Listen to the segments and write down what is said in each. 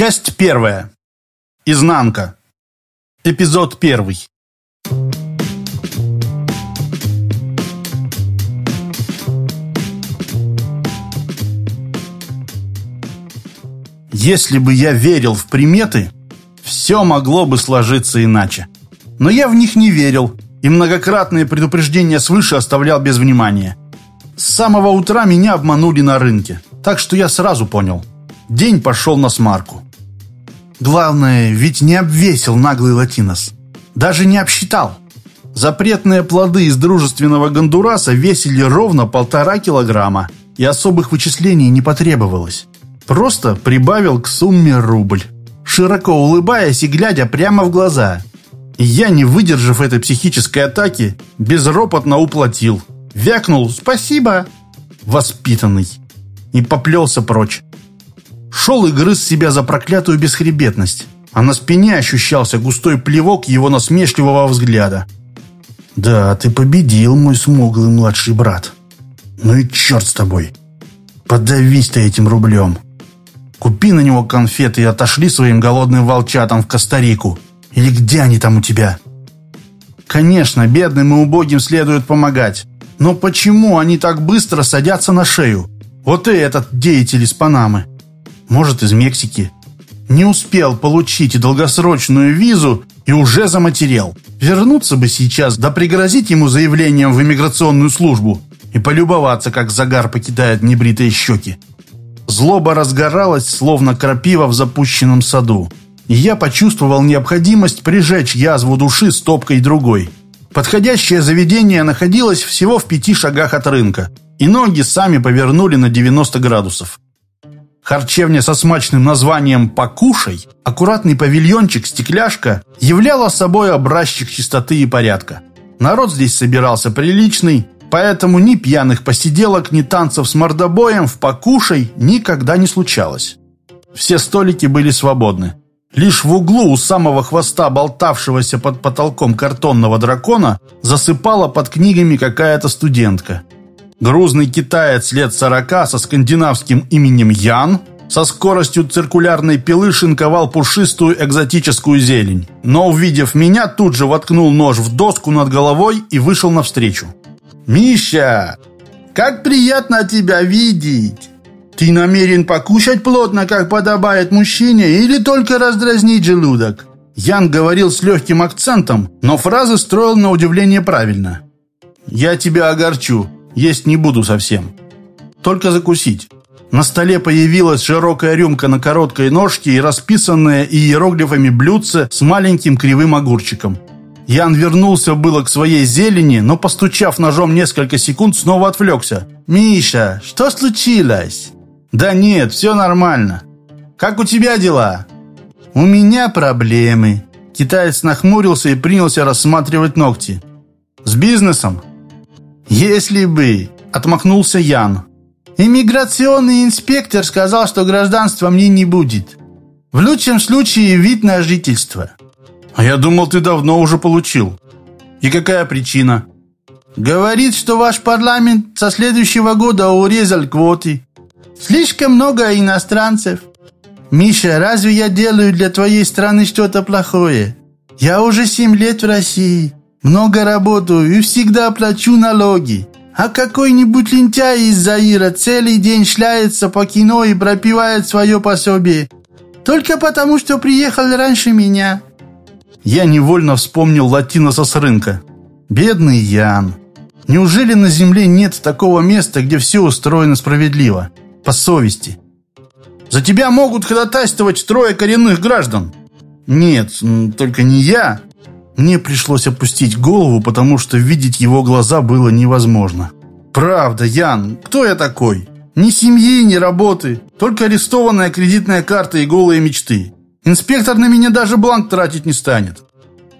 Часть первая. Изнанка. Эпизод первый. Если бы я верил в приметы, все могло бы сложиться иначе. Но я в них не верил, и многократные предупреждения свыше оставлял без внимания. С самого утра меня обманули на рынке, так что я сразу понял. День пошел на смарку. Главное, ведь не обвесил наглый латинос. Даже не обсчитал. Запретные плоды из дружественного гондураса весили ровно полтора килограмма, и особых вычислений не потребовалось. Просто прибавил к сумме рубль, широко улыбаясь и глядя прямо в глаза. Я, не выдержав этой психической атаки, безропотно уплатил. Вякнул «Спасибо!» Воспитанный. И поплелся прочь. Шел и грыз себя за проклятую бесхребетность, а на спине ощущался густой плевок его насмешливого взгляда. «Да, ты победил, мой смуглый младший брат. Ну и черт с тобой. Подавись ты этим рублем». Купи на него конфеты и отошли своим голодным волчатам в Коста-Рику. Или где они там у тебя? Конечно, бедным и убогим следует помогать. Но почему они так быстро садятся на шею? Вот и этот деятель из Панамы. Может, из Мексики. Не успел получить долгосрочную визу и уже заматерел. Вернуться бы сейчас, да пригрозить ему заявлением в иммиграционную службу и полюбоваться, как загар покидает небритые щеки. Злоба разгоралась, словно крапива в запущенном саду. И я почувствовал необходимость прижечь язву души стопкой другой. Подходящее заведение находилось всего в пяти шагах от рынка, и ноги сами повернули на 90 градусов. Харчевня со смачным названием «Покушай», аккуратный павильончик «Стекляшка» являла собой образчик чистоты и порядка. Народ здесь собирался приличный, Поэтому ни пьяных посиделок, ни танцев с мордобоем в покушай никогда не случалось. Все столики были свободны. Лишь в углу у самого хвоста болтавшегося под потолком картонного дракона засыпала под книгами какая-то студентка. Грузный китаец лет сорока со скандинавским именем Ян со скоростью циркулярной пилы шинковал пушистую экзотическую зелень. Но, увидев меня, тут же воткнул нож в доску над головой и вышел навстречу. «Миша, как приятно тебя видеть! Ты намерен покушать плотно, как подобает мужчине, или только раздразнить желудок?» Ян говорил с легким акцентом, но фразы строил на удивление правильно. «Я тебя огорчу, есть не буду совсем. Только закусить». На столе появилась широкая рюмка на короткой ножке и расписанное иероглифами блюдце с маленьким кривым огурчиком. Ян вернулся было к своей зелени, но, постучав ножом несколько секунд, снова отвлекся. «Миша, что случилось?» «Да нет, все нормально. Как у тебя дела?» «У меня проблемы». Китаец нахмурился и принялся рассматривать ногти. «С бизнесом?» «Если бы...» — отмахнулся Ян. «Иммиграционный инспектор сказал, что гражданства мне не будет. В лучшем случае вид на жительство. А я думал, ты давно уже получил. И какая причина? Говорит, что ваш парламент со следующего года урезал квоты. Слишком много иностранцев. Миша, разве я делаю для твоей страны что-то плохое? Я уже семь лет в России. Много работаю и всегда плачу налоги. А какой-нибудь лентяй из Заира целый день шляется по кино и пропивает свое пособие. Только потому, что приехал раньше меня я невольно вспомнил Латиноса с рынка. Бедный Ян. Неужели на земле нет такого места, где все устроено справедливо? По совести. За тебя могут ходатайствовать трое коренных граждан. Нет, только не я. Мне пришлось опустить голову, потому что видеть его глаза было невозможно. Правда, Ян, кто я такой? Ни семьи, ни работы, только арестованная кредитная карта и голые мечты. Инспектор на меня даже бланк тратить не станет.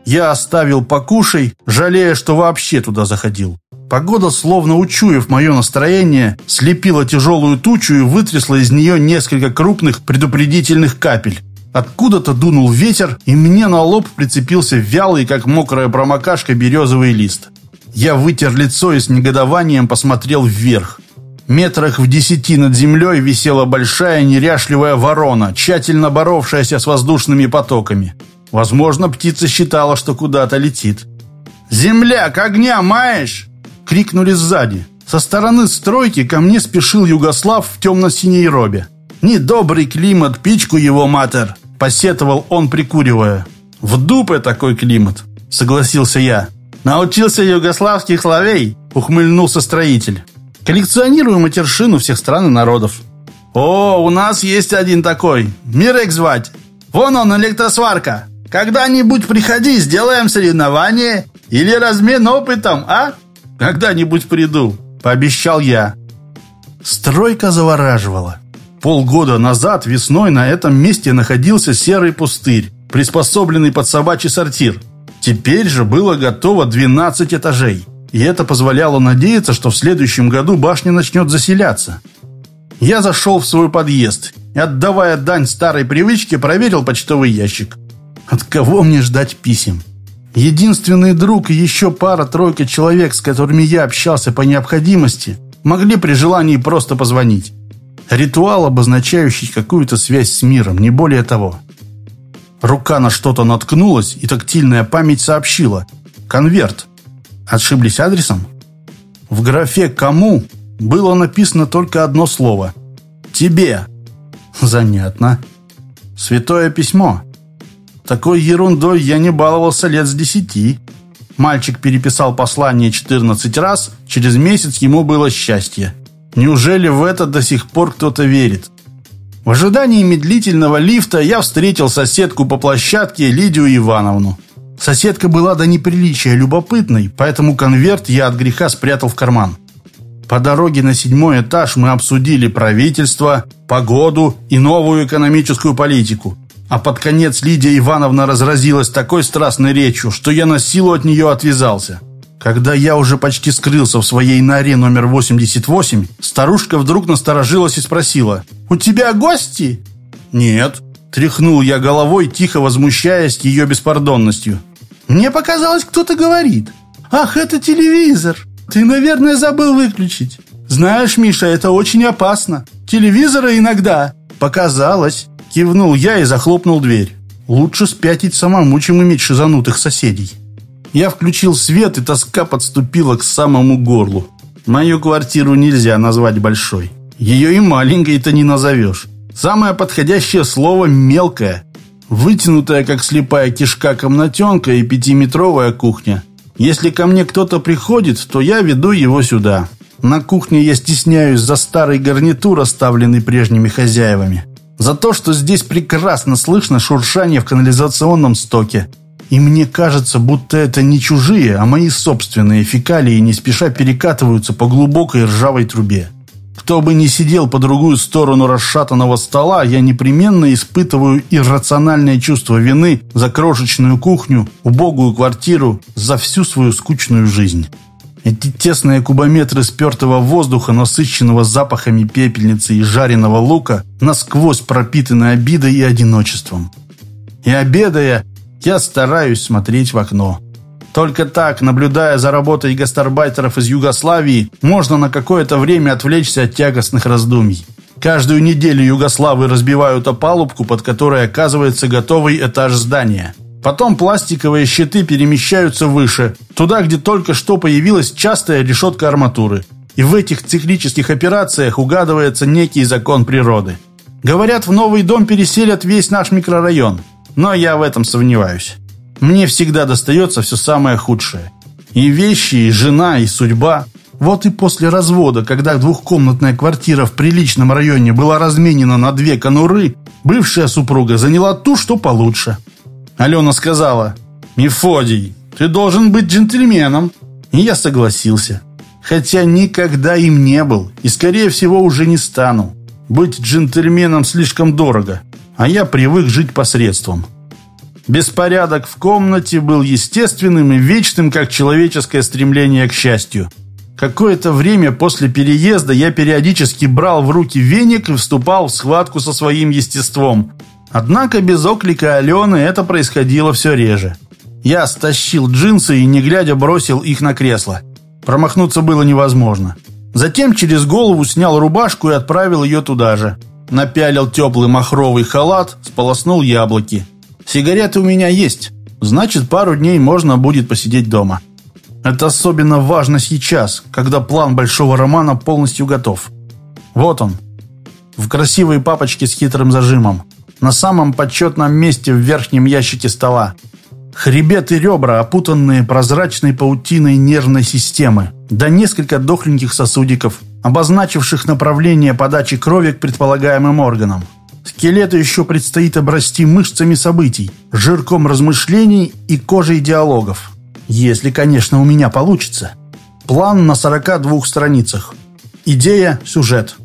Я оставил покушай, жалея, что вообще туда заходил. Погода, словно учуяв мое настроение, слепила тяжелую тучу и вытрясла из нее несколько крупных предупредительных капель. Откуда-то дунул ветер, и мне на лоб прицепился вялый, как мокрая промокашка, березовый лист. Я вытер лицо и с негодованием посмотрел вверх. Метрах в десяти над землей висела большая неряшливая ворона, тщательно боровшаяся с воздушными потоками. Возможно, птица считала, что куда-то летит. «Земля, к огня маешь!» — крикнули сзади. Со стороны стройки ко мне спешил Югослав в темно-синей робе. «Недобрый климат, пичку его, матер!» — посетовал он, прикуривая. «В дупе такой климат!» — согласился я. «Научился югославских словей!» — ухмыльнулся строитель. «Коллекционирую матершину всех стран и народов». «О, у нас есть один такой. Мирек звать. Вон он, электросварка. Когда-нибудь приходи, сделаем соревнование или размен опытом, а?» «Когда-нибудь приду», пообещал я. Стройка завораживала. Полгода назад весной на этом месте находился серый пустырь, приспособленный под собачий сортир. Теперь же было готово 12 этажей, и это позволяло надеяться, что в следующем году башня начнет заселяться. Я зашел в свой подъезд и, отдавая дань старой привычке, проверил почтовый ящик. От кого мне ждать писем? Единственный друг и еще пара-тройка человек, с которыми я общался по необходимости, могли при желании просто позвонить. Ритуал, обозначающий какую-то связь с миром, не более того. Рука на что-то наткнулась, и тактильная память сообщила. Конверт. Ошиблись адресом? В графе «Кому» было написано только одно слово. «Тебе». Занятно. Святое письмо. Такой ерундой я не баловался лет с десяти. Мальчик переписал послание 14 раз, через месяц ему было счастье. Неужели в это до сих пор кто-то верит? В ожидании медлительного лифта я встретил соседку по площадке Лидию Ивановну. Соседка была до неприличия любопытной, поэтому конверт я от греха спрятал в карман. По дороге на седьмой этаж мы обсудили правительство, погоду и новую экономическую политику. А под конец Лидия Ивановна разразилась такой страстной речью, что я на силу от нее отвязался. Когда я уже почти скрылся в своей норе номер 88, старушка вдруг насторожилась и спросила, «У тебя гости?» «Нет», – тряхнул я головой, тихо возмущаясь ее беспардонностью. «Мне показалось, кто-то говорит. Ах, это телевизор! Ты, наверное, забыл выключить. Знаешь, Миша, это очень опасно. Телевизоры иногда...» «Показалось», Кивнул я и захлопнул дверь. Лучше спятить самому, чем иметь шизанутых соседей. Я включил свет, и тоска подступила к самому горлу. Мою квартиру нельзя назвать большой. Ее и маленькой-то не назовешь. Самое подходящее слово «мелкая». Вытянутая, как слепая кишка, комнатенка и пятиметровая кухня. Если ко мне кто-то приходит, то я веду его сюда. На кухне я стесняюсь за старый гарнитур, оставленный прежними хозяевами за то, что здесь прекрасно слышно шуршание в канализационном стоке. И мне кажется, будто это не чужие, а мои собственные фекалии не спеша перекатываются по глубокой ржавой трубе. Кто бы ни сидел по другую сторону расшатанного стола, я непременно испытываю иррациональное чувство вины за крошечную кухню, убогую квартиру, за всю свою скучную жизнь. Эти тесные кубометры спертого воздуха, насыщенного запахами пепельницы и жареного лука, насквозь пропитаны обидой и одиночеством. И обедая, я стараюсь смотреть в окно. Только так, наблюдая за работой гастарбайтеров из Югославии, можно на какое-то время отвлечься от тягостных раздумий. Каждую неделю югославы разбивают опалубку, под которой оказывается готовый этаж здания – Потом пластиковые щиты перемещаются выше, туда, где только что появилась частая решетка арматуры. И в этих циклических операциях угадывается некий закон природы. Говорят, в новый дом переселят весь наш микрорайон. Но я в этом сомневаюсь. Мне всегда достается все самое худшее. И вещи, и жена, и судьба. Вот и после развода, когда двухкомнатная квартира в приличном районе была разменена на две конуры, бывшая супруга заняла ту, что получше – Алена сказала, «Мефодий, ты должен быть джентльменом». И я согласился. Хотя никогда им не был и, скорее всего, уже не стану. Быть джентльменом слишком дорого, а я привык жить посредством. Беспорядок в комнате был естественным и вечным, как человеческое стремление к счастью. Какое-то время после переезда я периодически брал в руки веник и вступал в схватку со своим естеством. Однако без оклика Алены это происходило все реже. Я стащил джинсы и, не глядя, бросил их на кресло. Промахнуться было невозможно. Затем через голову снял рубашку и отправил ее туда же. Напялил теплый махровый халат, сполоснул яблоки. Сигареты у меня есть, значит пару дней можно будет посидеть дома. Это особенно важно сейчас, когда план большого романа полностью готов. Вот он. В красивой папочке с хитрым зажимом. На самом почетном месте в верхнем ящике стола. Хребет и ребра, опутанные прозрачной паутиной нервной системы. Да несколько дохленьких сосудиков, обозначивших направление подачи крови к предполагаемым органам. Скелету еще предстоит обрасти мышцами событий, жирком размышлений и кожей диалогов. Если, конечно, у меня получится. План на 42 страницах. Идея – сюжет.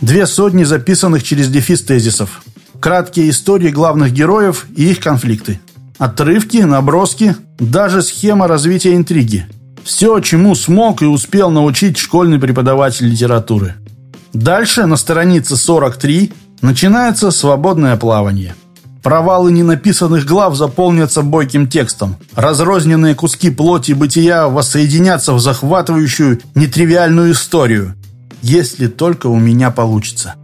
Две сотни записанных через дефис тезисов. Краткие истории главных героев и их конфликты. Отрывки, наброски, даже схема развития интриги. Все, чему смог и успел научить школьный преподаватель литературы. Дальше, на странице 43, начинается свободное плавание – Провалы ненаписанных глав заполнятся бойким текстом. Разрозненные куски плоти бытия воссоединятся в захватывающую, нетривиальную историю. Если только у меня получится.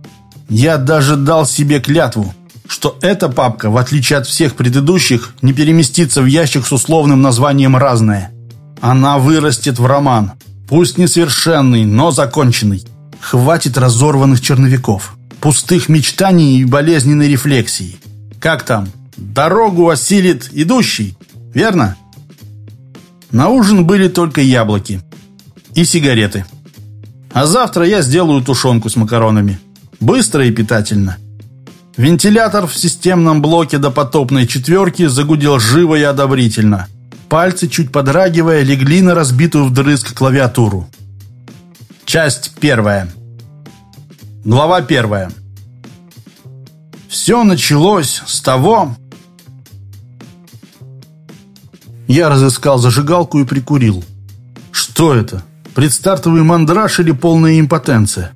Я даже дал себе клятву, что эта папка, в отличие от всех предыдущих, не переместится в ящик с условным названием «Разное». Она вырастет в роман. Пусть несовершенный, но законченный. Хватит разорванных черновиков, пустых мечтаний и болезненной рефлексии. Как там? Дорогу осилит идущий, верно? На ужин были только яблоки и сигареты. А завтра я сделаю тушенку с макаронами. Быстро и питательно. Вентилятор в системном блоке допотопной четверки загудел живо и одобрительно. Пальцы, чуть подрагивая, легли на разбитую вдрызг клавиатуру. Часть первая. Глава первая. Все началось с того... Я разыскал зажигалку и прикурил. Что это? Предстартовый мандраж или полная импотенция?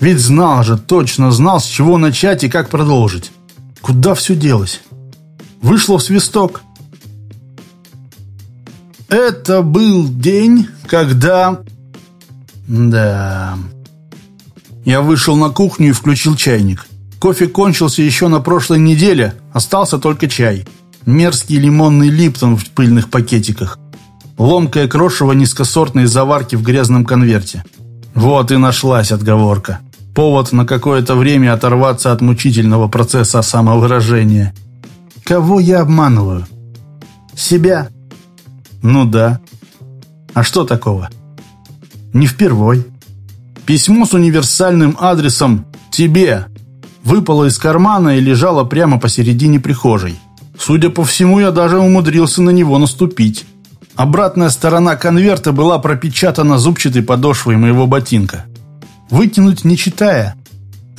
Ведь знал же, точно знал, с чего начать и как продолжить. Куда все делось? Вышло в свисток. Это был день, когда... Да... Я вышел на кухню и включил чайник. Кофе кончился еще на прошлой неделе, остался только чай. Мерзкий лимонный липтон в пыльных пакетиках. Ломкое крошево низкосортной заварки в грязном конверте. Вот и нашлась отговорка. Повод на какое-то время оторваться от мучительного процесса самовыражения. Кого я обманываю? Себя? Ну да. А что такого? Не впервой. Письмо с универсальным адресом «Тебе» выпала из кармана и лежала прямо посередине прихожей. Судя по всему, я даже умудрился на него наступить. Обратная сторона конверта была пропечатана зубчатой подошвой моего ботинка. Вытянуть не читая?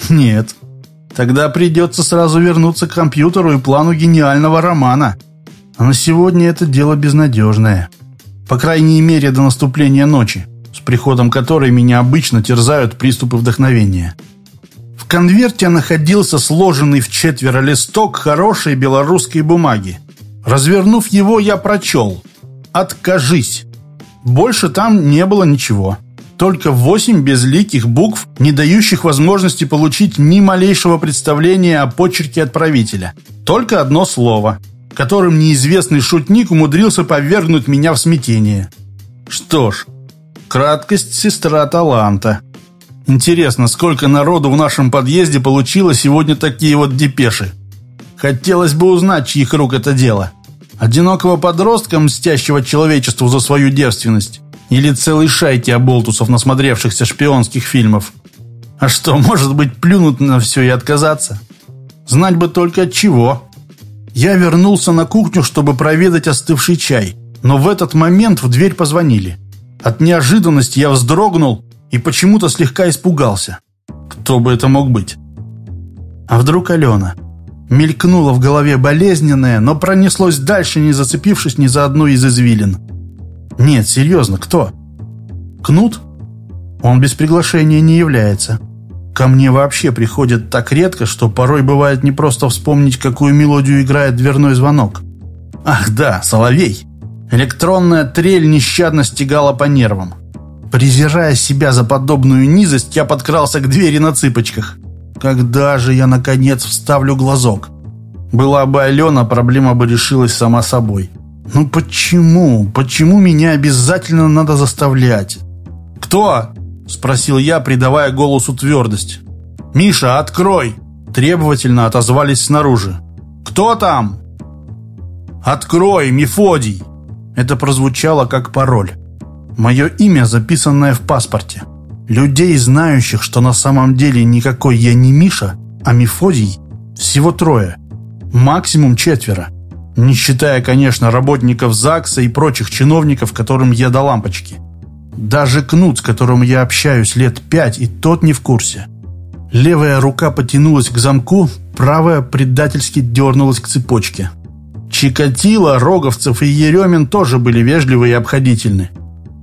Нет. Тогда придется сразу вернуться к компьютеру и плану гениального романа. А на сегодня это дело безнадежное. По крайней мере, до наступления ночи, с приходом которой меня обычно терзают приступы вдохновения. В конверте находился сложенный в четверо листок хорошей белорусской бумаги. Развернув его, я прочел «Откажись». Больше там не было ничего. Только восемь безликих букв, не дающих возможности получить ни малейшего представления о почерке отправителя. Только одно слово, которым неизвестный шутник умудрился повергнуть меня в смятение. Что ж, краткость сестра таланта. Интересно, сколько народу в нашем подъезде получило сегодня такие вот депеши? Хотелось бы узнать, чьих рук это дело. Одинокого подростка, мстящего человечеству за свою девственность? Или целой шайки оболтусов, насмотревшихся шпионских фильмов? А что, может быть, плюнуть на все и отказаться? Знать бы только от чего. Я вернулся на кухню, чтобы проведать остывший чай. Но в этот момент в дверь позвонили. От неожиданности я вздрогнул и почему-то слегка испугался. Кто бы это мог быть? А вдруг Алена? Мелькнула в голове болезненное, но пронеслось дальше, не зацепившись ни за одну из извилин. Нет, серьезно, кто? Кнут? Он без приглашения не является. Ко мне вообще приходят так редко, что порой бывает не просто вспомнить, какую мелодию играет дверной звонок. Ах да, соловей. Электронная трель нещадно стегала по нервам. Презирая себя за подобную низость, я подкрался к двери на цыпочках. Когда же я, наконец, вставлю глазок? Была бы Алена, проблема бы решилась сама собой. Ну почему? Почему меня обязательно надо заставлять? «Кто?» – спросил я, придавая голосу твердость. «Миша, открой!» – требовательно отозвались снаружи. «Кто там?» «Открой, Мефодий!» Это прозвучало как пароль. Мое имя, записанное в паспорте. Людей, знающих, что на самом деле никакой я не Миша, а Мефодий, всего трое. Максимум четверо. Не считая, конечно, работников ЗАГСа и прочих чиновников, которым я до лампочки. Даже Кнут, с которым я общаюсь лет пять, и тот не в курсе. Левая рука потянулась к замку, правая предательски дернулась к цепочке. Чикатило, Роговцев и Еремин тоже были вежливы и обходительны.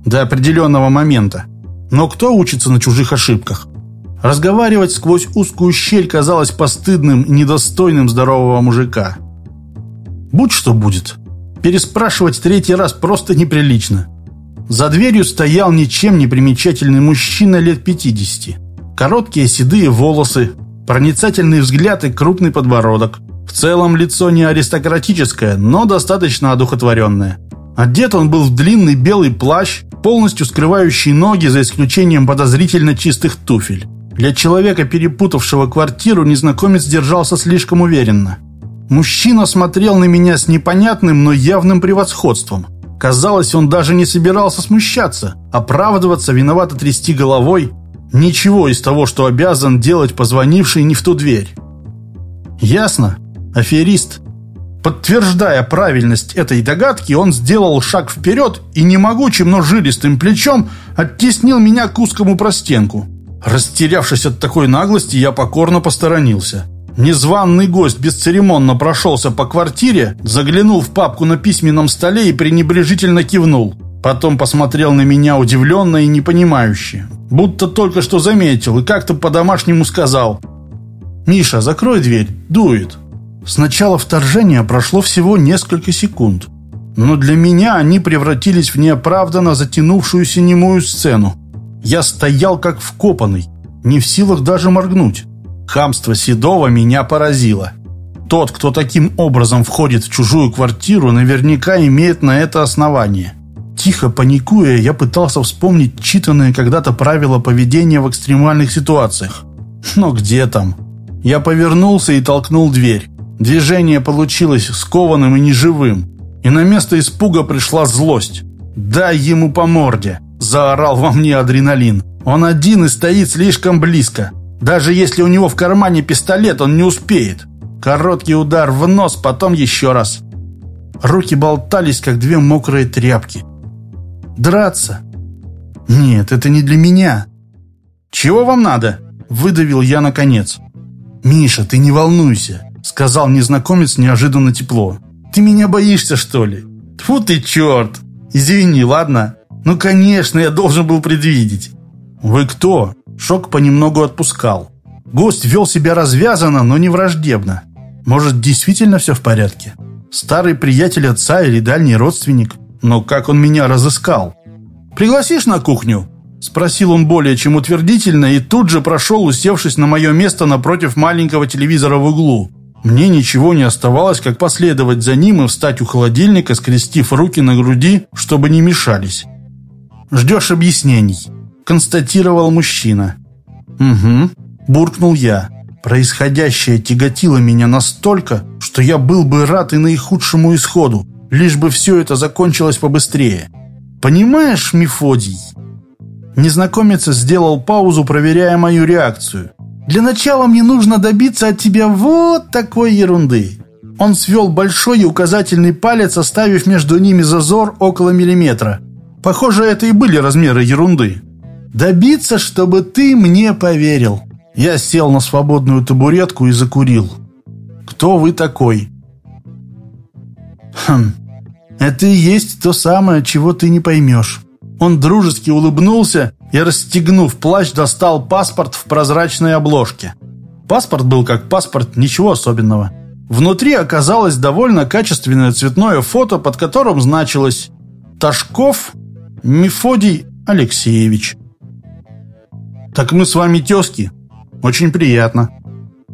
До определенного момента. Но кто учится на чужих ошибках? Разговаривать сквозь узкую щель казалось постыдным недостойным здорового мужика. Будь что будет. Переспрашивать третий раз просто неприлично. За дверью стоял ничем не примечательный мужчина лет 50. Короткие седые волосы, проницательный взгляд и крупный подбородок. В целом лицо не аристократическое, но достаточно одухотворенное. Одет он был в длинный белый плащ, полностью скрывающий ноги за исключением подозрительно чистых туфель. Для человека, перепутавшего квартиру, незнакомец держался слишком уверенно. Мужчина смотрел на меня с непонятным, но явным превосходством. Казалось, он даже не собирался смущаться, оправдываться, виновато трясти головой. Ничего из того, что обязан делать позвонивший не в ту дверь. Ясно? Аферист. Подтверждая правильность этой догадки, он сделал шаг вперед и немогучим, но жилистым плечом оттеснил меня к узкому простенку. Растерявшись от такой наглости, я покорно посторонился. Незваный гость бесцеремонно прошелся по квартире, заглянул в папку на письменном столе и пренебрежительно кивнул. Потом посмотрел на меня удивленно и непонимающе. Будто только что заметил и как-то по-домашнему сказал. «Миша, закрой дверь, дует». С начала вторжения прошло всего несколько секунд. Но для меня они превратились в неоправданно затянувшуюся немую сцену. Я стоял как вкопанный, не в силах даже моргнуть. Хамство Седова меня поразило. Тот, кто таким образом входит в чужую квартиру, наверняка имеет на это основание. Тихо паникуя, я пытался вспомнить читанные когда-то правила поведения в экстремальных ситуациях. Но где там? Я повернулся и толкнул дверь. Движение получилось скованным и неживым. И на место испуга пришла злость. «Дай ему по морде!» – заорал во мне адреналин. «Он один и стоит слишком близко. Даже если у него в кармане пистолет, он не успеет. Короткий удар в нос, потом еще раз. Руки болтались, как две мокрые тряпки. Драться? Нет, это не для меня. Чего вам надо? Выдавил я наконец. Миша, ты не волнуйся, сказал незнакомец неожиданно тепло. Ты меня боишься, что ли? Тьфу ты, черт! Извини, ладно? Ну, конечно, я должен был предвидеть. Вы кто? Шок понемногу отпускал. Гость вел себя развязанно, но не враждебно. Может, действительно все в порядке? Старый приятель отца или дальний родственник? Но как он меня разыскал? «Пригласишь на кухню?» Спросил он более чем утвердительно и тут же прошел, усевшись на мое место напротив маленького телевизора в углу. Мне ничего не оставалось, как последовать за ним и встать у холодильника, скрестив руки на груди, чтобы не мешались. «Ждешь объяснений?» Констатировал мужчина. «Угу», – буркнул я. Происходящее тяготило меня настолько, что я был бы рад и наихудшему исходу, лишь бы все это закончилось побыстрее. «Понимаешь, Мефодий?» Незнакомец сделал паузу, проверяя мою реакцию. «Для начала мне нужно добиться от тебя вот такой ерунды». Он свел большой и указательный палец, оставив между ними зазор около миллиметра. Похоже, это и были размеры ерунды. Добиться, чтобы ты мне поверил. Я сел на свободную табуретку и закурил. Кто вы такой? Хм, это и есть то самое, чего ты не поймешь. Он дружески улыбнулся и, расстегнув плащ, достал паспорт в прозрачной обложке. Паспорт был как паспорт, ничего особенного. Внутри оказалось довольно качественное цветное фото, под которым значилось «Ташков Мефодий Алексеевич. Так мы с вами тезки? Очень приятно.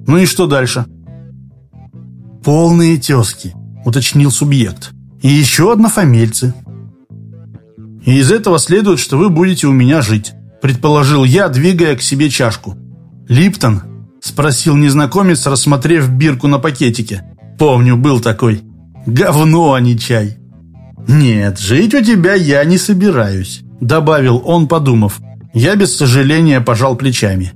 Ну и что дальше? Полные тезки, уточнил субъект. И еще однофамильцы. И из этого следует, что вы будете у меня жить, предположил я, двигая к себе чашку. Липтон? Спросил незнакомец, рассмотрев бирку на пакетике. Помню, был такой. Говно, а не чай. Нет, жить у тебя я не собираюсь, добавил он, подумав. Я без сожаления пожал плечами.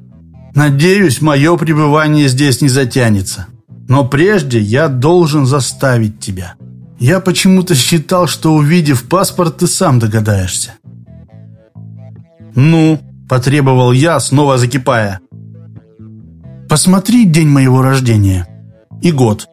Надеюсь, мое пребывание здесь не затянется. Но прежде я должен заставить тебя. Я почему-то считал, что увидев паспорт, ты сам догадаешься. «Ну?» – потребовал я, снова закипая. «Посмотри день моего рождения. И год».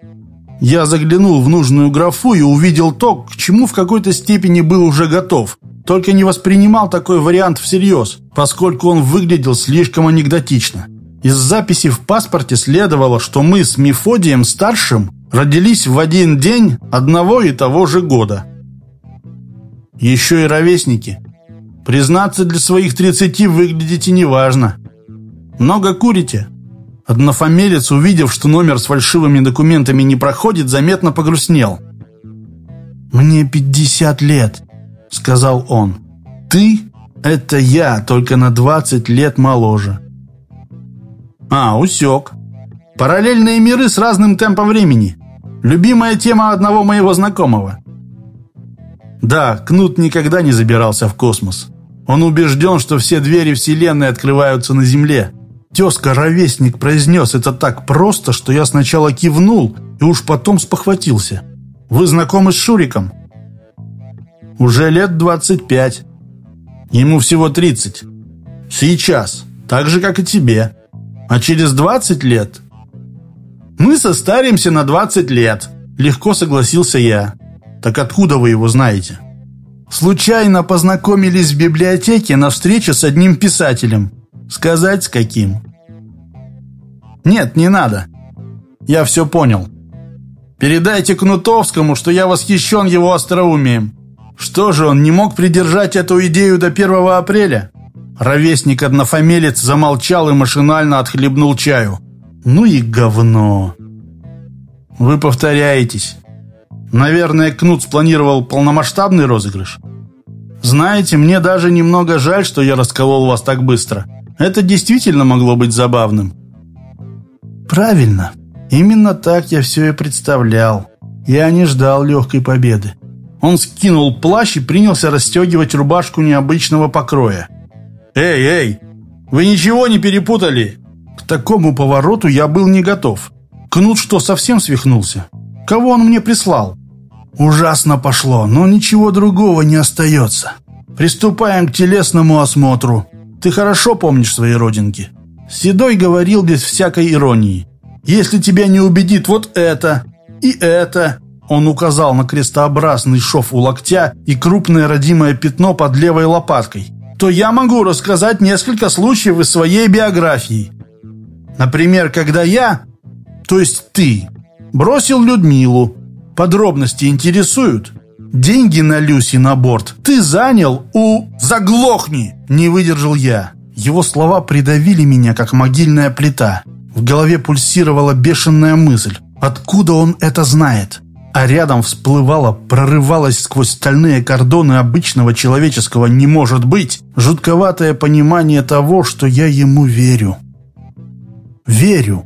Я заглянул в нужную графу и увидел то, к чему в какой-то степени был уже готов, только не воспринимал такой вариант всерьез, поскольку он выглядел слишком анекдотично. Из записи в паспорте следовало, что мы с Мефодием-старшим родились в один день одного и того же года. Еще и ровесники. Признаться, для своих тридцати выглядите неважно. Много курите? Однофамилец, увидев, что номер с фальшивыми документами не проходит, заметно погрустнел. «Мне пятьдесят лет», — сказал он. «Ты — это я, только на двадцать лет моложе». «А, усек. Параллельные миры с разным темпом времени. Любимая тема одного моего знакомого». Да, Кнут никогда не забирался в космос. Он убежден, что все двери Вселенной открываются на Земле. Тезка-ровесник произнес это так просто, что я сначала кивнул и уж потом спохватился. «Вы знакомы с Шуриком?» «Уже лет 25. Ему всего 30. Сейчас. Так же, как и тебе. А через 20 лет...» «Мы состаримся на 20 лет», — легко согласился я. «Так откуда вы его знаете?» «Случайно познакомились в библиотеке на встрече с одним писателем. Сказать с каким? Нет, не надо. Я все понял. Передайте Кнутовскому, что я восхищен его остроумием. Что же, он не мог придержать эту идею до 1 апреля? Ровесник-однофамилец замолчал и машинально отхлебнул чаю. Ну и говно. Вы повторяетесь. Наверное, Кнут спланировал полномасштабный розыгрыш. Знаете, мне даже немного жаль, что я расколол вас так быстро. Это действительно могло быть забавным. Правильно. Именно так я все и представлял. Я не ждал легкой победы. Он скинул плащ и принялся расстегивать рубашку необычного покроя. «Эй, эй! Вы ничего не перепутали?» К такому повороту я был не готов. Кнут что, совсем свихнулся? Кого он мне прислал? Ужасно пошло, но ничего другого не остается. Приступаем к телесному осмотру. Ты хорошо помнишь свои родинки?» Седой говорил без всякой иронии. «Если тебя не убедит вот это и это...» Он указал на крестообразный шов у локтя и крупное родимое пятно под левой лопаткой. «То я могу рассказать несколько случаев из своей биографии. Например, когда я, то есть ты, бросил Людмилу. Подробности интересуют?» Деньги на Люси на борт ты занял у... Заглохни! Не выдержал я. Его слова придавили меня, как могильная плита. В голове пульсировала бешеная мысль. Откуда он это знает? А рядом всплывала, прорывалась сквозь стальные кордоны обычного человеческого «не может быть» жутковатое понимание того, что я ему верю. Верю,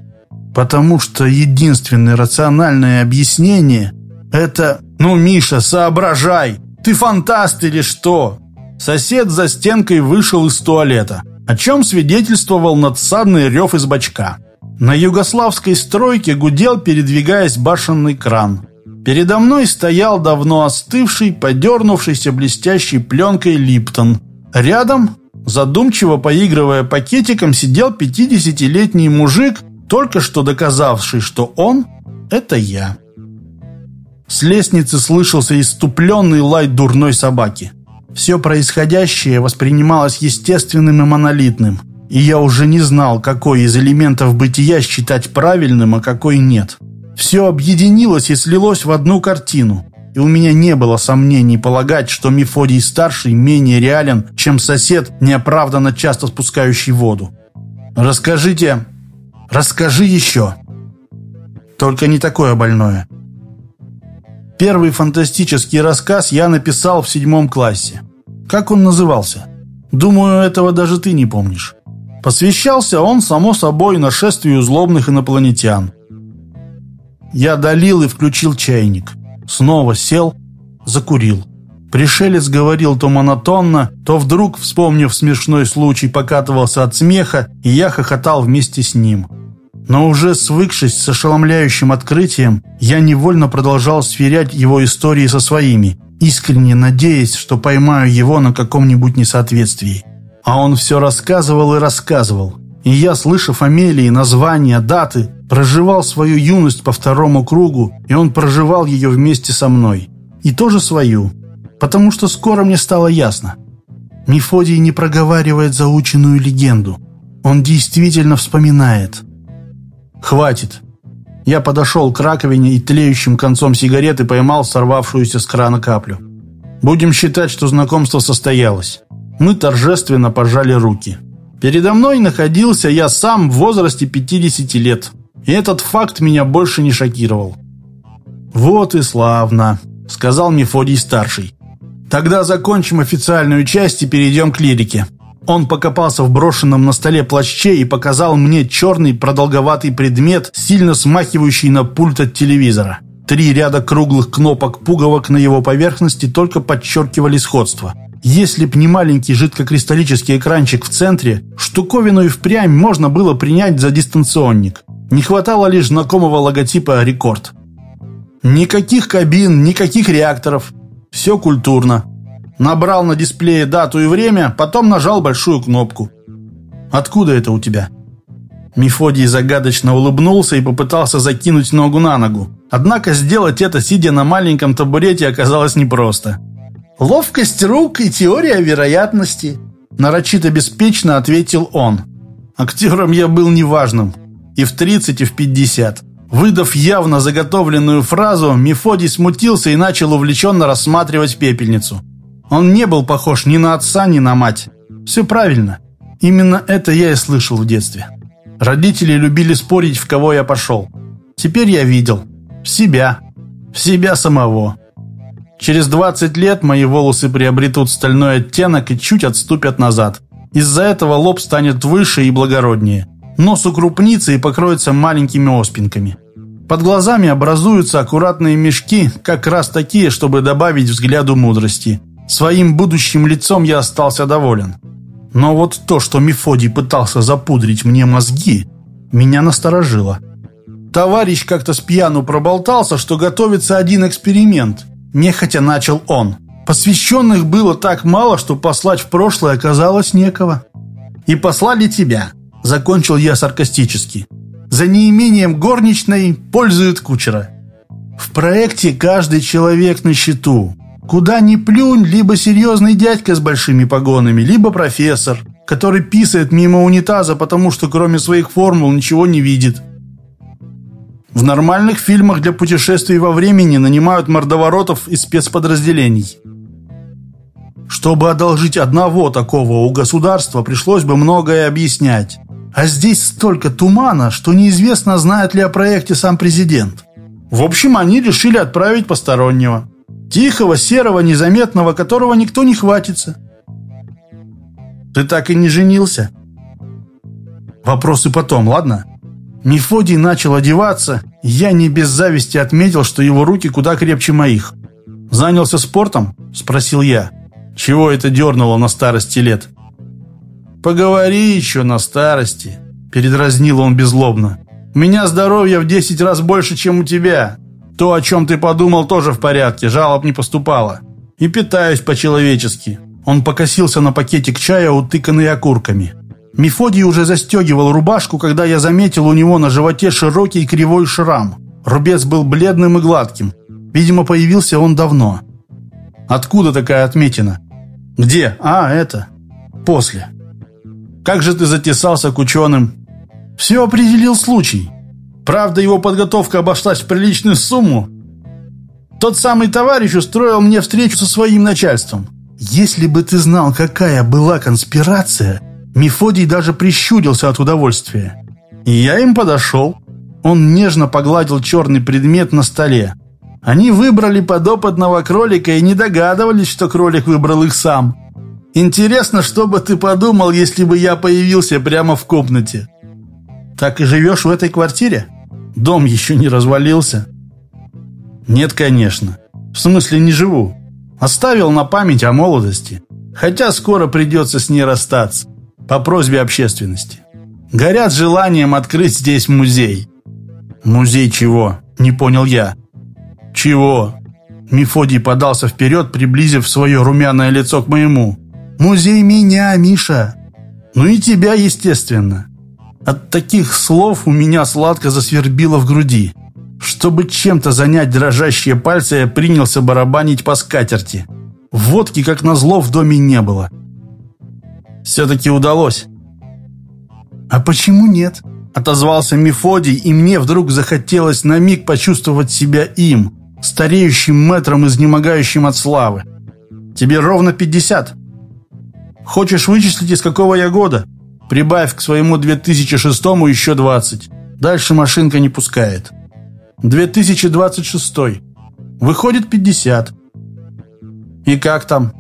потому что единственное рациональное объяснение – это «Ну, Миша, соображай! Ты фантаст или что?» Сосед за стенкой вышел из туалета, о чем свидетельствовал надсадный рев из бачка. На югославской стройке гудел, передвигаясь башенный кран. Передо мной стоял давно остывший, подернувшийся блестящей пленкой Липтон. Рядом, задумчиво поигрывая пакетиком, сидел пятидесятилетний мужик, только что доказавший, что он – это я. С лестницы слышался иступленный лай дурной собаки. Все происходящее воспринималось естественным и монолитным, и я уже не знал, какой из элементов бытия считать правильным, а какой нет. Все объединилось и слилось в одну картину. и у меня не было сомнений полагать, что Мефодий-старший менее реален, чем сосед, неоправданно часто спускающий воду. «Расскажите... Расскажи еще!» Только не такое больное. Первый фантастический рассказ я написал в седьмом классе. Как он назывался? Думаю, этого даже ты не помнишь. Посвящался он, само собой, нашествию злобных инопланетян. Я долил и включил чайник. Снова сел, закурил. Пришелец говорил то монотонно, то вдруг, вспомнив смешной случай, покатывался от смеха, и я хохотал вместе с ним. Но уже свыкшись с ошеломляющим открытием, я невольно продолжал сверять его истории со своими, искренне надеясь, что поймаю его на каком-нибудь несоответствии. А он все рассказывал и рассказывал. И я, слыша фамилии, названия, даты, проживал свою юность по второму кругу, и он проживал ее вместе со мной. И тоже свою. Потому что скоро мне стало ясно. Мефодий не проговаривает заученную легенду. Он действительно вспоминает – «Хватит!» Я подошел к раковине и тлеющим концом сигареты поймал сорвавшуюся с крана каплю. «Будем считать, что знакомство состоялось». Мы торжественно пожали руки. Передо мной находился я сам в возрасте 50 лет. И этот факт меня больше не шокировал. «Вот и славно», — сказал Мефодий-старший. «Тогда закончим официальную часть и перейдем к лирике. Он покопался в брошенном на столе плаще и показал мне черный продолговатый предмет, сильно смахивающий на пульт от телевизора. Три ряда круглых кнопок-пуговок на его поверхности только подчеркивали сходство. Если б не маленький жидкокристаллический экранчик в центре, штуковину и впрямь можно было принять за дистанционник. Не хватало лишь знакомого логотипа «Рекорд». Никаких кабин, никаких реакторов. Все культурно. Набрал на дисплее дату и время, потом нажал большую кнопку. «Откуда это у тебя?» Мефодий загадочно улыбнулся и попытался закинуть ногу на ногу. Однако сделать это, сидя на маленьком табурете, оказалось непросто. «Ловкость рук и теория вероятности», – нарочито беспечно ответил он. Актером я был неважным. И в 30, и в 50. Выдав явно заготовленную фразу, Мефодий смутился и начал увлеченно рассматривать пепельницу. Он не был похож ни на отца, ни на мать. Все правильно. Именно это я и слышал в детстве. Родители любили спорить, в кого я пошел. Теперь я видел. В себя. В себя самого. Через 20 лет мои волосы приобретут стальной оттенок и чуть отступят назад. Из-за этого лоб станет выше и благороднее. Нос укрупнится и покроется маленькими оспинками. Под глазами образуются аккуратные мешки, как раз такие, чтобы добавить взгляду мудрости – Своим будущим лицом я остался доволен. Но вот то, что Мефодий пытался запудрить мне мозги, меня насторожило. Товарищ как-то с пьяну проболтался, что готовится один эксперимент. Нехотя начал он. Посвященных было так мало, что послать в прошлое оказалось некого. «И послали тебя», — закончил я саркастически. «За неимением горничной пользуют кучера». В проекте каждый человек на счету. Куда ни плюнь, либо серьезный дядька с большими погонами, либо профессор, который писает мимо унитаза, потому что кроме своих формул ничего не видит. В нормальных фильмах для путешествий во времени нанимают мордоворотов из спецподразделений. Чтобы одолжить одного такого у государства, пришлось бы многое объяснять. А здесь столько тумана, что неизвестно, знает ли о проекте сам президент. В общем, они решили отправить постороннего. Тихого, серого, незаметного, которого никто не хватится. Ты так и не женился? Вопросы потом, ладно? Мефодий начал одеваться, я не без зависти отметил, что его руки куда крепче моих. «Занялся спортом?» – спросил я. «Чего это дернуло на старости лет?» «Поговори еще на старости», – передразнил он беззлобно. «У меня здоровья в десять раз больше, чем у тебя. То, о чем ты подумал, тоже в порядке, жалоб не поступало. И питаюсь по-человечески». Он покосился на пакетик чая, утыканный окурками. Мефодий уже застегивал рубашку, когда я заметил у него на животе широкий кривой шрам. Рубец был бледным и гладким. Видимо, появился он давно. «Откуда такая отметина?» «Где? А, это. После. Как же ты затесался к ученым?» «Все определил случай. Правда, его подготовка обошлась в приличную сумму. Тот самый товарищ устроил мне встречу со своим начальством. Если бы ты знал, какая была конспирация, Мефодий даже прищурился от удовольствия. И я им подошел. Он нежно погладил черный предмет на столе. Они выбрали подопытного кролика и не догадывались, что кролик выбрал их сам. Интересно, что бы ты подумал, если бы я появился прямо в комнате? Так и живешь в этой квартире? Дом еще не развалился? Нет, конечно. В смысле, не живу. Оставил на память о молодости. Хотя скоро придется с ней расстаться. По просьбе общественности. Горят желанием открыть здесь музей. Музей чего? Не понял я. «Чего?» Мефодий подался вперед, приблизив свое румяное лицо к моему. «Музей меня, Миша!» «Ну и тебя, естественно!» От таких слов у меня сладко засвербило в груди. Чтобы чем-то занять дрожащие пальцы, я принялся барабанить по скатерти. Водки, как назло, в доме не было. Все-таки удалось. «А почему нет?» Отозвался Мефодий, и мне вдруг захотелось на миг почувствовать себя им – стареющим мэтром, изнемогающим от славы. Тебе ровно 50. Хочешь вычислить, из какого я года? Прибавь к своему 2006 еще 20. Дальше машинка не пускает. 2026. Выходит 50. И как там?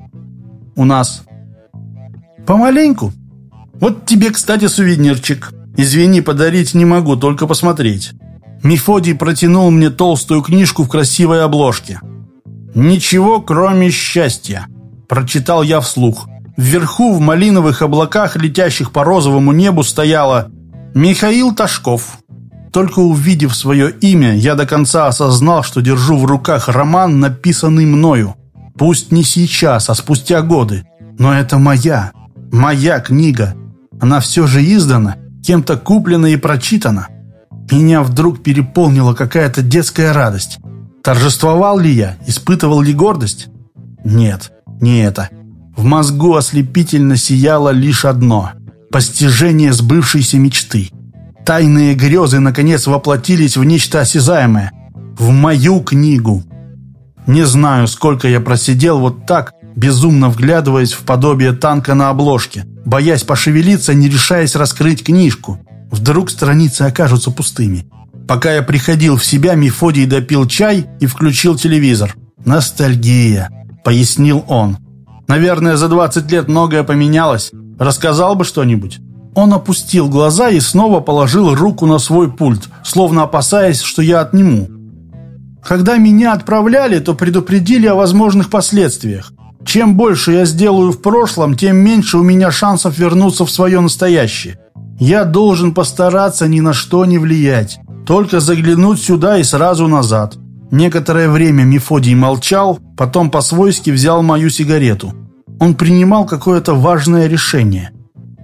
У нас. Помаленьку. Вот тебе, кстати, сувенирчик. Извини, подарить не могу, только посмотреть. Мефодий протянул мне толстую книжку в красивой обложке. «Ничего, кроме счастья», – прочитал я вслух. Вверху в малиновых облаках, летящих по розовому небу, стояло «Михаил Ташков». Только увидев свое имя, я до конца осознал, что держу в руках роман, написанный мною. Пусть не сейчас, а спустя годы. Но это моя, моя книга. Она все же издана, кем-то куплена и прочитана. Меня вдруг переполнила какая-то детская радость. Торжествовал ли я? Испытывал ли гордость? Нет, не это. В мозгу ослепительно сияло лишь одно – постижение сбывшейся мечты. Тайные грезы, наконец, воплотились в нечто осязаемое. В мою книгу. Не знаю, сколько я просидел вот так, безумно вглядываясь в подобие танка на обложке, боясь пошевелиться, не решаясь раскрыть книжку. Вдруг страницы окажутся пустыми. Пока я приходил в себя, Мефодий допил чай и включил телевизор. «Ностальгия», — пояснил он. «Наверное, за 20 лет многое поменялось. Рассказал бы что-нибудь?» Он опустил глаза и снова положил руку на свой пульт, словно опасаясь, что я отниму. Когда меня отправляли, то предупредили о возможных последствиях. Чем больше я сделаю в прошлом, тем меньше у меня шансов вернуться в свое настоящее. Я должен постараться ни на что не влиять, только заглянуть сюда и сразу назад. Некоторое время Мефодий молчал, потом по-свойски взял мою сигарету. Он принимал какое-то важное решение.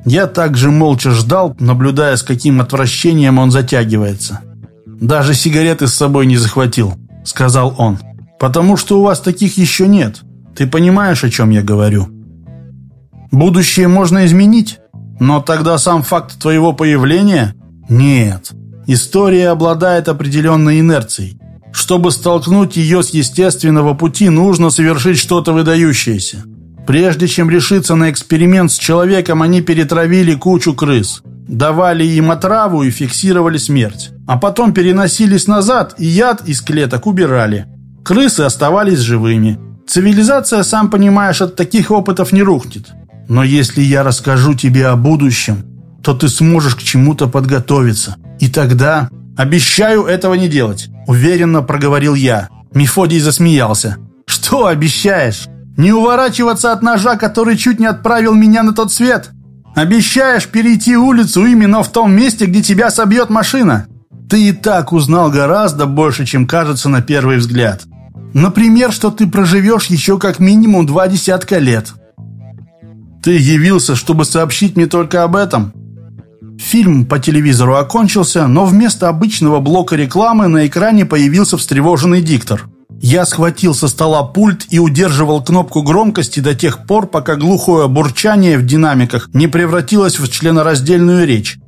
Я также молча ждал, наблюдая, с каким отвращением он затягивается. «Даже сигареты с собой не захватил», — сказал он. «Потому что у вас таких еще нет. Ты понимаешь, о чем я говорю?» «Будущее можно изменить?» Но тогда сам факт твоего появления? Нет. История обладает определенной инерцией. Чтобы столкнуть ее с естественного пути, нужно совершить что-то выдающееся. Прежде чем решиться на эксперимент с человеком, они перетравили кучу крыс. Давали им отраву и фиксировали смерть. А потом переносились назад и яд из клеток убирали. Крысы оставались живыми. Цивилизация, сам понимаешь, от таких опытов не рухнет. Но если я расскажу тебе о будущем, то ты сможешь к чему-то подготовиться. И тогда... Обещаю этого не делать, уверенно проговорил я. Мефодий засмеялся. Что обещаешь? Не уворачиваться от ножа, который чуть не отправил меня на тот свет? Обещаешь перейти улицу именно в том месте, где тебя собьет машина? Ты и так узнал гораздо больше, чем кажется на первый взгляд. Например, что ты проживешь еще как минимум два десятка лет. Ты явился, чтобы сообщить мне только об этом?» Фильм по телевизору окончился, но вместо обычного блока рекламы на экране появился встревоженный диктор. Я схватил со стола пульт и удерживал кнопку громкости до тех пор, пока глухое бурчание в динамиках не превратилось в членораздельную речь.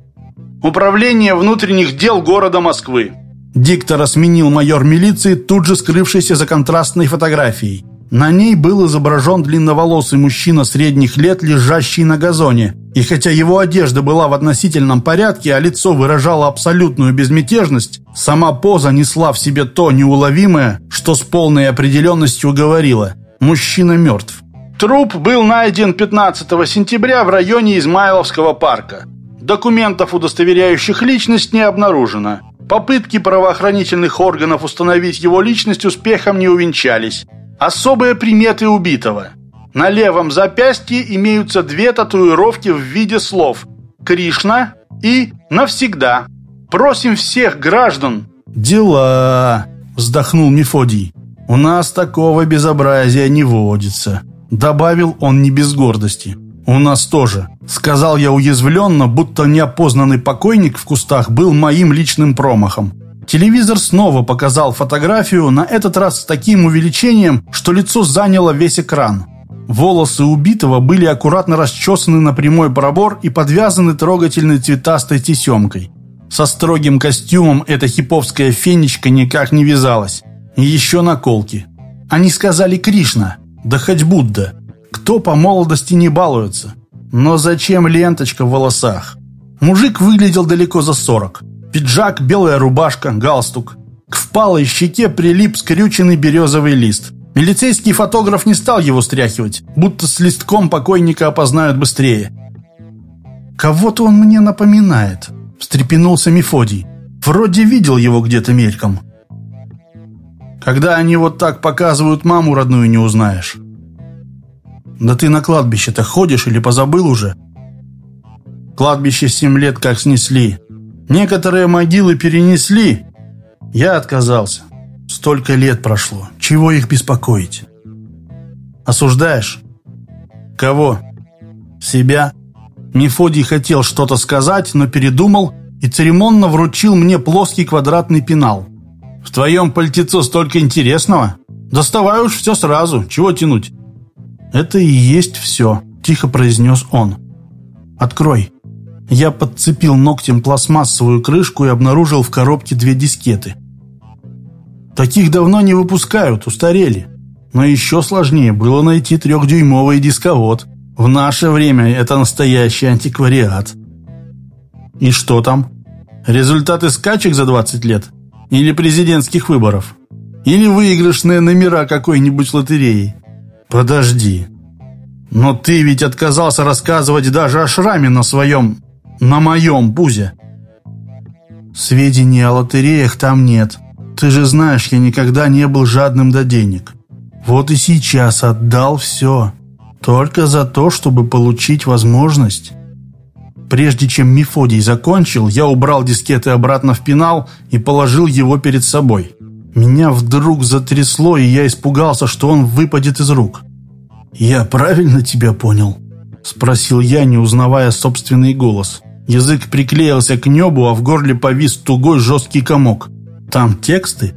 Управление внутренних дел города Москвы. Диктора сменил майор милиции, тут же скрывшийся за контрастной фотографией. На ней был изображен длинноволосый мужчина средних лет, лежащий на газоне. И хотя его одежда была в относительном порядке, а лицо выражало абсолютную безмятежность, сама поза несла в себе то неуловимое, что с полной определенностью говорило «мужчина мертв». Труп был найден 15 сентября в районе Измайловского парка. Документов, удостоверяющих личность, не обнаружено. Попытки правоохранительных органов установить его личность успехом не увенчались. Особые приметы убитого. На левом запястье имеются две татуировки в виде слов «Кришна» и «Навсегда». Просим всех граждан. «Дела», – вздохнул Мефодий. «У нас такого безобразия не водится», – добавил он не без гордости. «У нас тоже», – сказал я уязвленно, будто неопознанный покойник в кустах был моим личным промахом. Телевизор снова показал фотографию, на этот раз с таким увеличением, что лицо заняло весь экран. Волосы убитого были аккуратно расчесаны на прямой пробор и подвязаны трогательной цветастой тесемкой. Со строгим костюмом эта хиповская фенечка никак не вязалась. И еще наколки. Они сказали Кришна, да хоть Будда. Кто по молодости не балуется? Но зачем ленточка в волосах? Мужик выглядел далеко за сорок. Пиджак, белая рубашка, галстук. К впалой щеке прилип скрюченный березовый лист. Милицейский фотограф не стал его стряхивать, будто с листком покойника опознают быстрее. «Кого-то он мне напоминает», – встрепенулся Мефодий. «Вроде видел его где-то мельком». «Когда они вот так показывают, маму родную не узнаешь». «Да ты на кладбище-то ходишь или позабыл уже?» «Кладбище семь лет как снесли. Некоторые могилы перенесли. Я отказался. Столько лет прошло. Чего их беспокоить? Осуждаешь? Кого? Себя? Мефодий хотел что-то сказать, но передумал и церемонно вручил мне плоский квадратный пенал. В твоем пальтецо столько интересного. Доставай уж все сразу. Чего тянуть? Это и есть все, тихо произнес он. Открой. Я подцепил ногтем пластмассовую крышку и обнаружил в коробке две дискеты. Таких давно не выпускают, устарели. Но еще сложнее было найти трехдюймовый дисковод. В наше время это настоящий антиквариат. И что там? Результаты скачек за 20 лет? Или президентских выборов? Или выигрышные номера какой-нибудь лотереи? Подожди. Но ты ведь отказался рассказывать даже о шраме на своем на моем пузе. Сведений о лотереях там нет. Ты же знаешь, я никогда не был жадным до денег. Вот и сейчас отдал все. Только за то, чтобы получить возможность. Прежде чем Мефодий закончил, я убрал дискеты обратно в пенал и положил его перед собой. Меня вдруг затрясло, и я испугался, что он выпадет из рук. «Я правильно тебя понял?» – спросил я, не узнавая собственный голос. Язык приклеился к небу, а в горле повис тугой жесткий комок. Там тексты?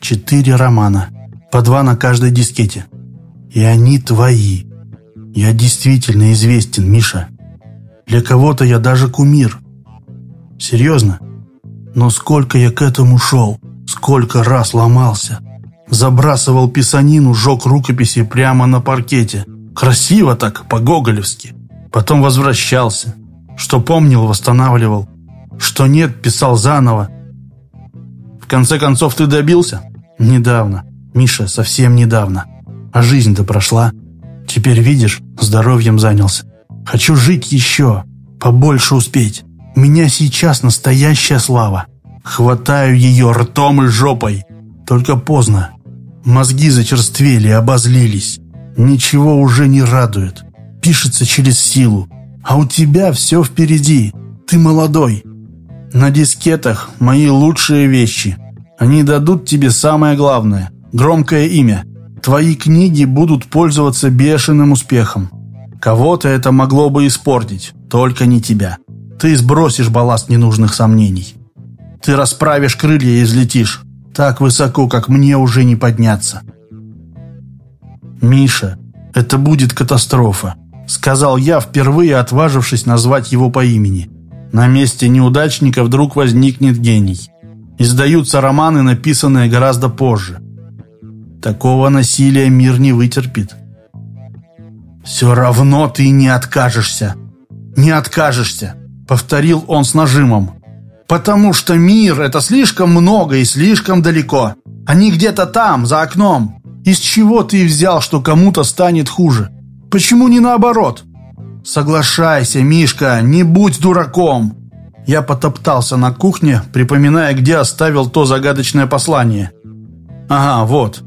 Четыре романа. По два на каждой дискете. И они твои. Я действительно известен, Миша. Для кого-то я даже кумир. Серьезно? Но сколько я к этому шел, сколько раз ломался. Забрасывал писанину, жег рукописи прямо на паркете. Красиво так, по-гоголевски. Потом возвращался. Что помнил, восстанавливал. Что нет, писал заново. В конце концов, ты добился? Недавно. Миша, совсем недавно. А жизнь-то прошла. Теперь, видишь, здоровьем занялся. Хочу жить еще, побольше успеть. У меня сейчас настоящая слава. Хватаю ее ртом и жопой. Только поздно. Мозги зачерствели, обозлились. Ничего уже не радует. Пишется через силу. А у тебя все впереди. Ты молодой. На дискетах мои лучшие вещи. Они дадут тебе самое главное – громкое имя. Твои книги будут пользоваться бешеным успехом. Кого-то это могло бы испортить, только не тебя. Ты сбросишь балласт ненужных сомнений. Ты расправишь крылья и взлетишь. Так высоко, как мне уже не подняться. Миша, это будет катастрофа. — сказал я, впервые отважившись назвать его по имени. На месте неудачника вдруг возникнет гений. Издаются романы, написанные гораздо позже. Такого насилия мир не вытерпит. «Все равно ты не откажешься. Не откажешься», — повторил он с нажимом. «Потому что мир — это слишком много и слишком далеко. Они где-то там, за окном. Из чего ты взял, что кому-то станет хуже? Почему не наоборот?» «Соглашайся, Мишка, не будь дураком!» Я потоптался на кухне, припоминая, где оставил то загадочное послание. «Ага, вот».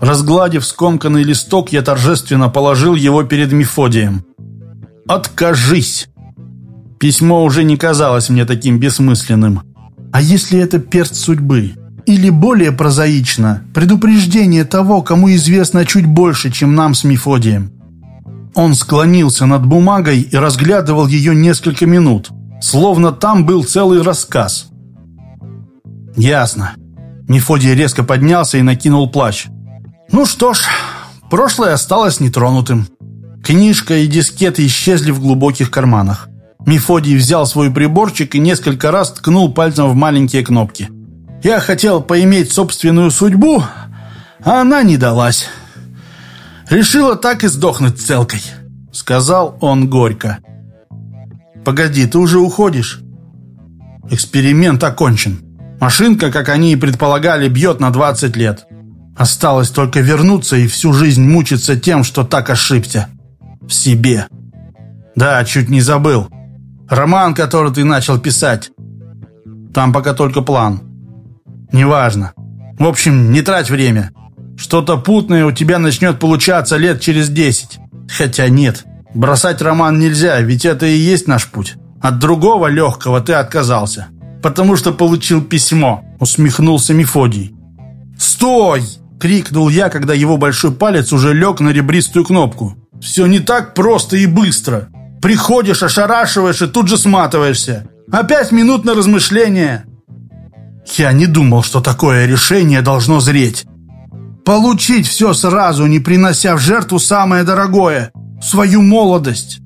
Разгладив скомканный листок, я торжественно положил его перед Мефодием. «Откажись!» Письмо уже не казалось мне таким бессмысленным. А если это перст судьбы? Или более прозаично, предупреждение того, кому известно чуть больше, чем нам с Мефодием? Он склонился над бумагой и разглядывал ее несколько минут, словно там был целый рассказ. «Ясно». Мефодий резко поднялся и накинул плащ. Ну что ж, прошлое осталось нетронутым. Книжка и дискеты исчезли в глубоких карманах. Мефодий взял свой приборчик и несколько раз ткнул пальцем в маленькие кнопки. Я хотел поиметь собственную судьбу, а она не далась. Решила так и сдохнуть целкой, сказал он горько. Погоди, ты уже уходишь? Эксперимент окончен. Машинка, как они и предполагали, бьет на 20 лет. Осталось только вернуться и всю жизнь мучиться тем, что так ошибся. В себе. Да, чуть не забыл. Роман, который ты начал писать. Там пока только план. Неважно. В общем, не трать время. Что-то путное у тебя начнет получаться лет через десять. Хотя нет, бросать роман нельзя, ведь это и есть наш путь. От другого легкого ты отказался. Потому что получил письмо, усмехнулся Мефодий. «Стой!» — крикнул я, когда его большой палец уже лег на ребристую кнопку. «Все не так просто и быстро. Приходишь, ошарашиваешь и тут же сматываешься. Опять минут на размышление». Я не думал, что такое решение должно зреть. Получить все сразу, не принося в жертву самое дорогое — свою молодость.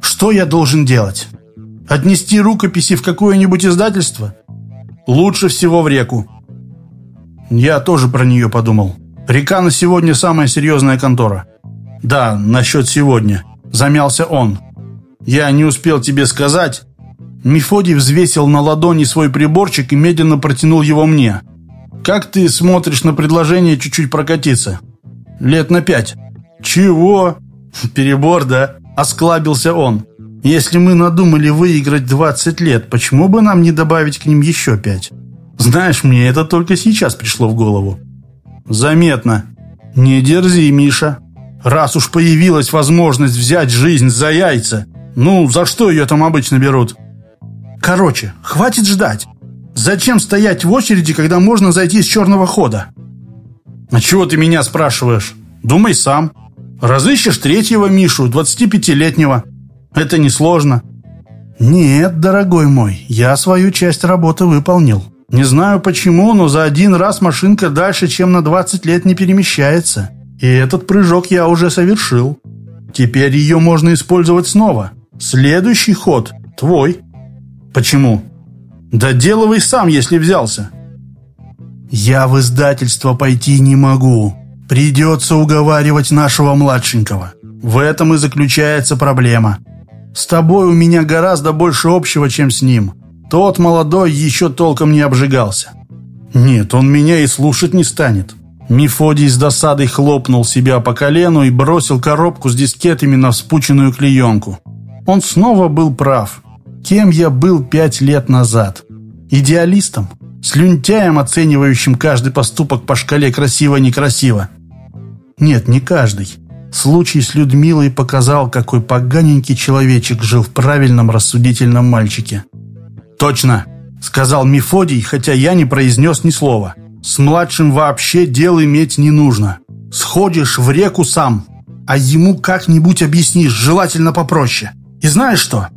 Что я должен делать? Отнести рукописи в какое-нибудь издательство? Лучше всего в реку. Я тоже про нее подумал. Река на сегодня самая серьезная контора. Да, насчет сегодня. Замялся он. Я не успел тебе сказать. Мефодий взвесил на ладони свой приборчик и медленно протянул его мне. Как ты смотришь на предложение чуть-чуть прокатиться? Лет на пять. Чего? Перебор, да? Осклабился он. Если мы надумали выиграть 20 лет, почему бы нам не добавить к ним еще пять? Знаешь, мне это только сейчас пришло в голову. Заметно. Не дерзи, Миша. Раз уж появилась возможность взять жизнь за яйца, ну, за что ее там обычно берут? Короче, хватит ждать. Зачем стоять в очереди, когда можно зайти с черного хода? А чего ты меня спрашиваешь? Думай сам. Разыщешь третьего Мишу, 25-летнего. Это несложно. Нет, дорогой мой, я свою часть работы выполнил. Не знаю почему, но за один раз машинка дальше, чем на 20 лет не перемещается. И этот прыжок я уже совершил. Теперь ее можно использовать снова. Следующий ход твой. Почему? Да делывай сам, если взялся. Я в издательство пойти не могу. Придется уговаривать нашего младшенького. В этом и заключается проблема. С тобой у меня гораздо больше общего, чем с ним. Тот молодой еще толком не обжигался. Нет, он меня и слушать не станет. Мефодий с досадой хлопнул себя по колену и бросил коробку с дискетами на вспученную клеенку. Он снова был прав. Кем я был пять лет назад? Идеалистом? Слюнтяем, оценивающим каждый поступок по шкале красиво-некрасиво? Нет, не каждый. Случай с Людмилой показал, какой поганенький человечек жил в правильном рассудительном мальчике. «Точно!» — сказал Мефодий, хотя я не произнес ни слова. «С младшим вообще дел иметь не нужно. Сходишь в реку сам, а ему как-нибудь объяснишь, желательно попроще. И знаешь что?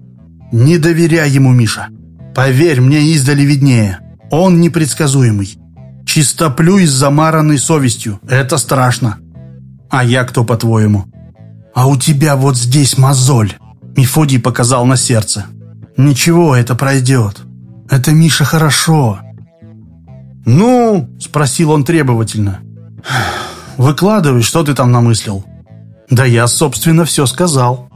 Не доверяй ему, Миша. Поверь, мне издали виднее. Он непредсказуемый. Чистоплюй с замаранной совестью. Это страшно. А я кто, по-твоему? А у тебя вот здесь мозоль. Мефодий показал на сердце. Ничего, это пройдет. Это, Миша, хорошо. «Ну?» – спросил он требовательно. «Выкладывай, что ты там намыслил?» «Да я, собственно, все сказал.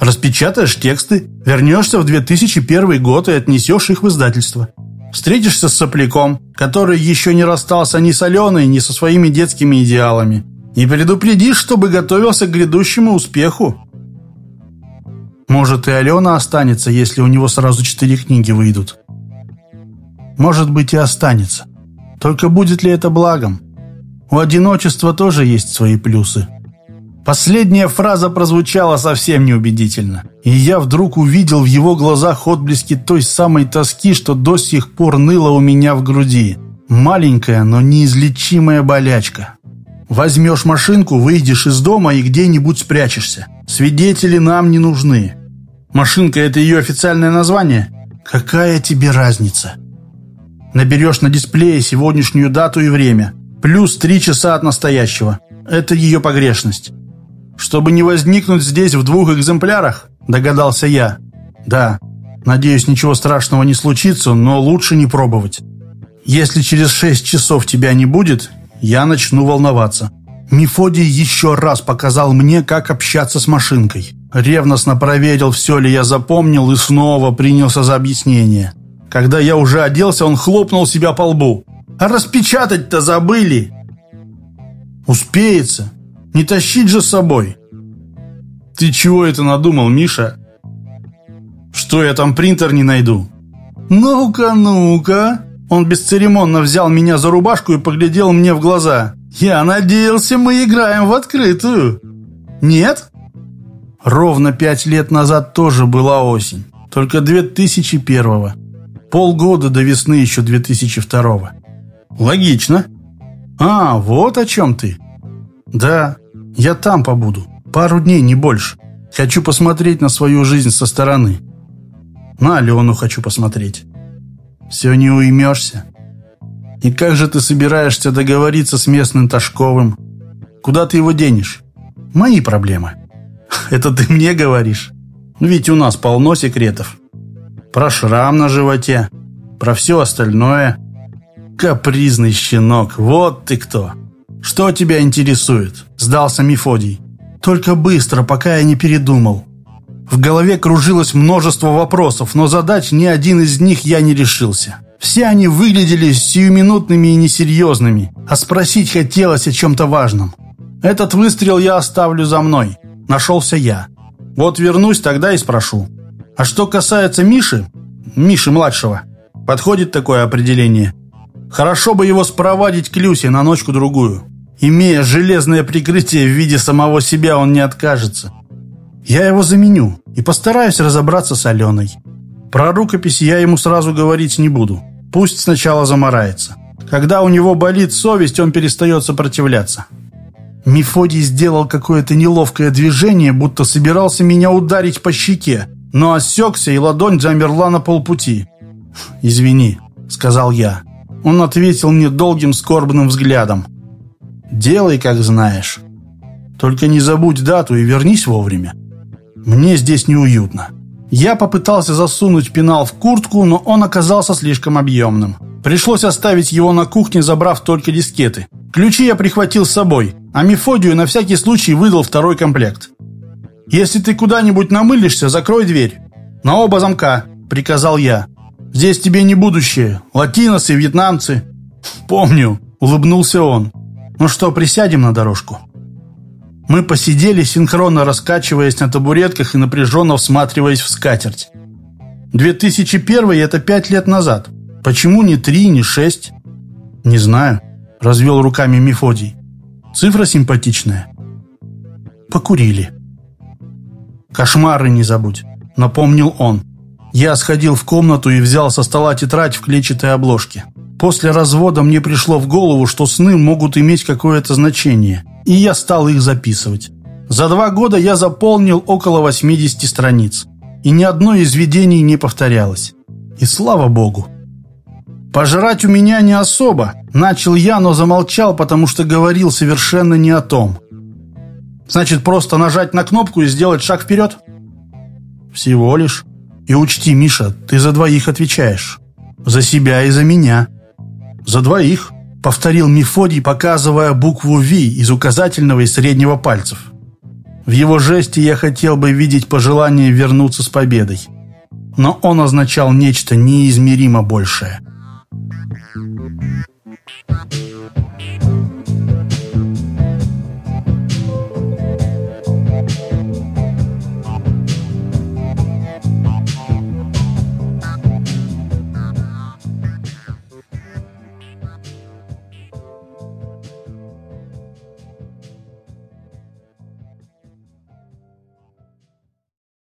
Распечатаешь тексты, вернешься в 2001 год и отнесешь их в издательство. Встретишься с сопляком, который еще не расстался ни с Аленой, ни со своими детскими идеалами. И предупредишь, чтобы готовился к грядущему успеху. Может, и Алена останется, если у него сразу четыре книги выйдут. Может быть, и останется. Только будет ли это благом? У одиночества тоже есть свои плюсы. Последняя фраза прозвучала совсем неубедительно, и я вдруг увидел в его глазах отблески той самой тоски, что до сих пор ныла у меня в груди. Маленькая, но неизлечимая болячка. Возьмешь машинку, выйдешь из дома и где-нибудь спрячешься. Свидетели нам не нужны. Машинка – это ее официальное название? Какая тебе разница? Наберешь на дисплее сегодняшнюю дату и время. Плюс три часа от настоящего. Это ее погрешность. «Чтобы не возникнуть здесь в двух экземплярах?» – догадался я. «Да. Надеюсь, ничего страшного не случится, но лучше не пробовать. Если через шесть часов тебя не будет, я начну волноваться». Мефодий еще раз показал мне, как общаться с машинкой. Ревностно проверил, все ли я запомнил, и снова принялся за объяснение. Когда я уже оделся, он хлопнул себя по лбу. «А распечатать-то забыли!» «Успеется. Не тащить же с собой. Ты чего это надумал, Миша? Что я там принтер не найду? Ну-ка, ну-ка. Он бесцеремонно взял меня за рубашку и поглядел мне в глаза. Я надеялся, мы играем в открытую. Нет? Ровно пять лет назад тоже была осень. Только 2001-го. Полгода до весны еще 2002-го. Логично. А, вот о чем ты. Да, я там побуду. Пару дней, не больше. Хочу посмотреть на свою жизнь со стороны. На Алену хочу посмотреть. Все не уймешься. И как же ты собираешься договориться с местным Ташковым? Куда ты его денешь? Мои проблемы. Это ты мне говоришь? Ведь у нас полно секретов. Про шрам на животе, про все остальное. Капризный щенок, вот ты кто. «Что тебя интересует?» – сдался Мефодий. «Только быстро, пока я не передумал». В голове кружилось множество вопросов, но задать ни один из них я не решился. Все они выглядели сиюминутными и несерьезными, а спросить хотелось о чем-то важном. «Этот выстрел я оставлю за мной», – нашелся я. «Вот вернусь, тогда и спрошу». А что касается Миши, Миши-младшего, подходит такое определение. Хорошо бы его спровадить к Люсе на ночку-другую. Имея железное прикрытие в виде самого себя, он не откажется. Я его заменю и постараюсь разобраться с Аленой. Про рукопись я ему сразу говорить не буду. Пусть сначала заморается. Когда у него болит совесть, он перестает сопротивляться. Мефодий сделал какое-то неловкое движение, будто собирался меня ударить по щеке, но осекся, и ладонь замерла на полпути. «Извини», — сказал я. Он ответил мне долгим скорбным взглядом. «Делай, как знаешь. Только не забудь дату и вернись вовремя. Мне здесь неуютно». Я попытался засунуть пенал в куртку, но он оказался слишком объемным. Пришлось оставить его на кухне, забрав только дискеты. Ключи я прихватил с собой, а Мефодию на всякий случай выдал второй комплект. «Если ты куда-нибудь намылишься, закрой дверь. На оба замка», — приказал я. Здесь тебе не будущее. Латиносы, вьетнамцы. Помню, улыбнулся он. Ну что, присядем на дорожку? Мы посидели, синхронно раскачиваясь на табуретках и напряженно всматриваясь в скатерть. 2001 это пять лет назад. Почему не три, не шесть? Не знаю, развел руками Мефодий. Цифра симпатичная. Покурили. Кошмары не забудь, напомнил он. Я сходил в комнату и взял со стола тетрадь в клетчатой обложке. После развода мне пришло в голову, что сны могут иметь какое-то значение, и я стал их записывать. За два года я заполнил около 80 страниц, и ни одно из видений не повторялось. И слава богу. «Пожрать у меня не особо», – начал я, но замолчал, потому что говорил совершенно не о том. «Значит, просто нажать на кнопку и сделать шаг вперед?» «Всего лишь». И учти, Миша, ты за двоих отвечаешь. За себя и за меня. «За двоих», — повторил Мефодий, показывая букву «Ви» из указательного и среднего пальцев. В его жесте я хотел бы видеть пожелание вернуться с победой. Но он означал нечто неизмеримо большее. Thank you.